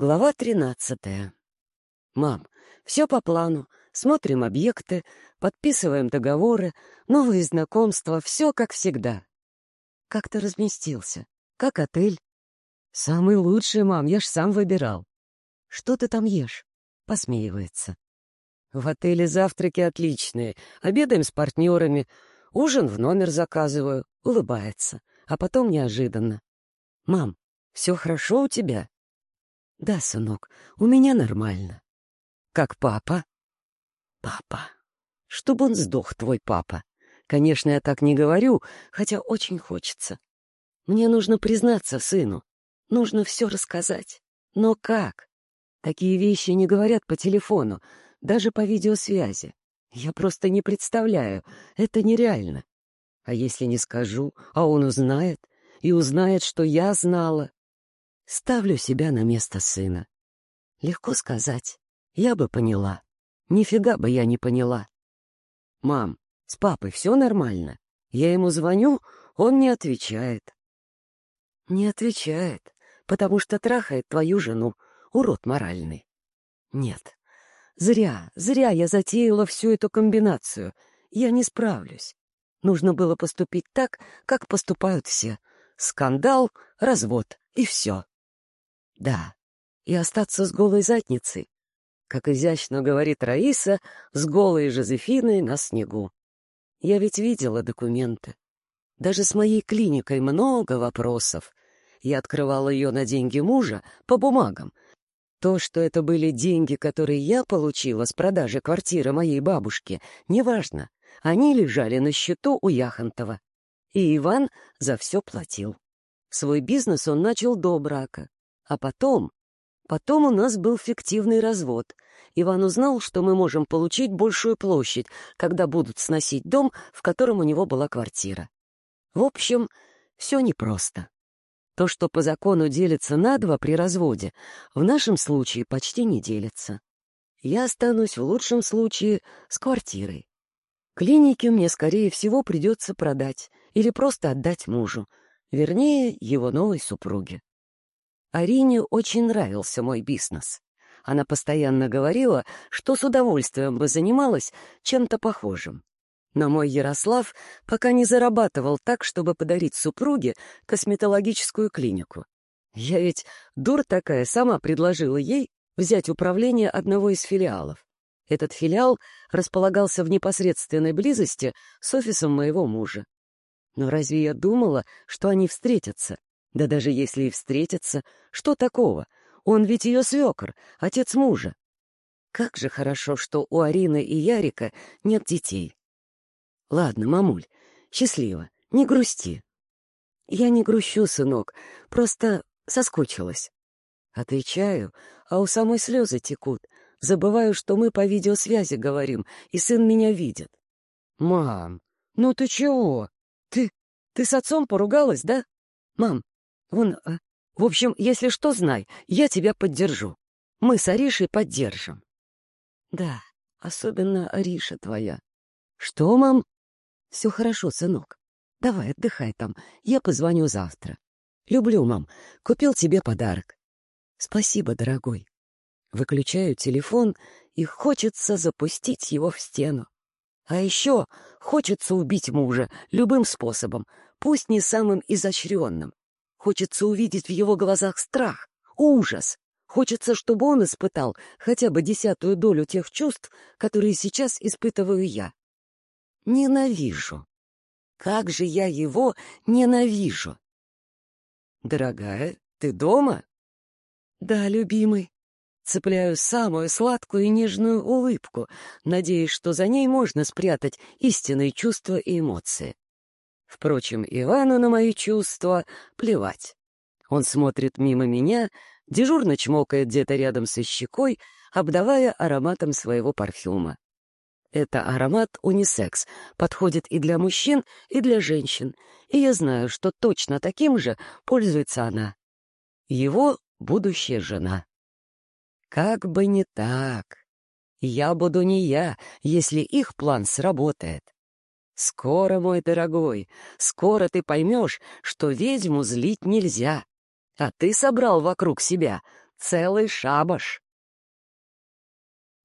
Глава тринадцатая. «Мам, все по плану. Смотрим объекты, подписываем договоры, новые знакомства, все как всегда». «Как ты разместился? Как отель?» «Самый лучший, мам, я ж сам выбирал». «Что ты там ешь?» — посмеивается. «В отеле завтраки отличные, обедаем с партнерами, ужин в номер заказываю», — улыбается, а потом неожиданно. «Мам, все хорошо у тебя?» «Да, сынок, у меня нормально». «Как папа?» «Папа. Чтобы он сдох, твой папа. Конечно, я так не говорю, хотя очень хочется. Мне нужно признаться сыну. Нужно все рассказать. Но как? Такие вещи не говорят по телефону, даже по видеосвязи. Я просто не представляю. Это нереально. А если не скажу, а он узнает, и узнает, что я знала, Ставлю себя на место сына. Легко сказать. Я бы поняла. Нифига бы я не поняла. Мам, с папой все нормально? Я ему звоню, он не отвечает. Не отвечает, потому что трахает твою жену, урод моральный. Нет, зря, зря я затеяла всю эту комбинацию. Я не справлюсь. Нужно было поступить так, как поступают все. Скандал, развод и все. Да, и остаться с голой задницей, как изящно говорит Раиса, с голой Жозефиной на снегу. Я ведь видела документы. Даже с моей клиникой много вопросов. Я открывала ее на деньги мужа по бумагам. То, что это были деньги, которые я получила с продажи квартиры моей бабушки, неважно. Они лежали на счету у Яхонтова. И Иван за все платил. Свой бизнес он начал до брака. А потом... Потом у нас был фиктивный развод. Иван узнал, что мы можем получить большую площадь, когда будут сносить дом, в котором у него была квартира. В общем, все непросто. То, что по закону делится на два при разводе, в нашем случае почти не делится. Я останусь в лучшем случае с квартирой. Клиники мне, скорее всего, придется продать или просто отдать мужу, вернее, его новой супруге. Арине очень нравился мой бизнес. Она постоянно говорила, что с удовольствием бы занималась чем-то похожим. Но мой Ярослав пока не зарабатывал так, чтобы подарить супруге косметологическую клинику. Я ведь, дур такая, сама предложила ей взять управление одного из филиалов. Этот филиал располагался в непосредственной близости с офисом моего мужа. Но разве я думала, что они встретятся? Да даже если и встретятся, что такого? Он ведь ее свекр, отец мужа. Как же хорошо, что у Арины и Ярика нет детей. Ладно, мамуль, счастливо, не грусти. Я не грущу, сынок, просто соскучилась. Отвечаю, а у самой слезы текут. Забываю, что мы по видеосвязи говорим, и сын меня видит. Мам, ну ты чего? Ты... ты с отцом поругалась, да? Мам, он... Э, в общем, если что, знай, я тебя поддержу. Мы с Аришей поддержим. Да, особенно Ариша твоя. Что, мам? Все хорошо, сынок. Давай, отдыхай там. Я позвоню завтра. Люблю, мам. Купил тебе подарок. Спасибо, дорогой. Выключаю телефон, и хочется запустить его в стену. А еще хочется убить мужа любым способом, пусть не самым изощренным. Хочется увидеть в его глазах страх, ужас. Хочется, чтобы он испытал хотя бы десятую долю тех чувств, которые сейчас испытываю я. Ненавижу. Как же я его ненавижу! Дорогая, ты дома? Да, любимый. Цепляю самую сладкую и нежную улыбку, надеясь, что за ней можно спрятать истинные чувства и эмоции. Впрочем, Ивану на мои чувства плевать. Он смотрит мимо меня, дежурно чмокает где-то рядом со щекой, обдавая ароматом своего парфюма. Это аромат унисекс, подходит и для мужчин, и для женщин, и я знаю, что точно таким же пользуется она. Его будущая жена. Как бы не так. Я буду не я, если их план сработает. Скоро, мой дорогой, скоро ты поймешь, что ведьму злить нельзя. А ты собрал вокруг себя целый шабаш.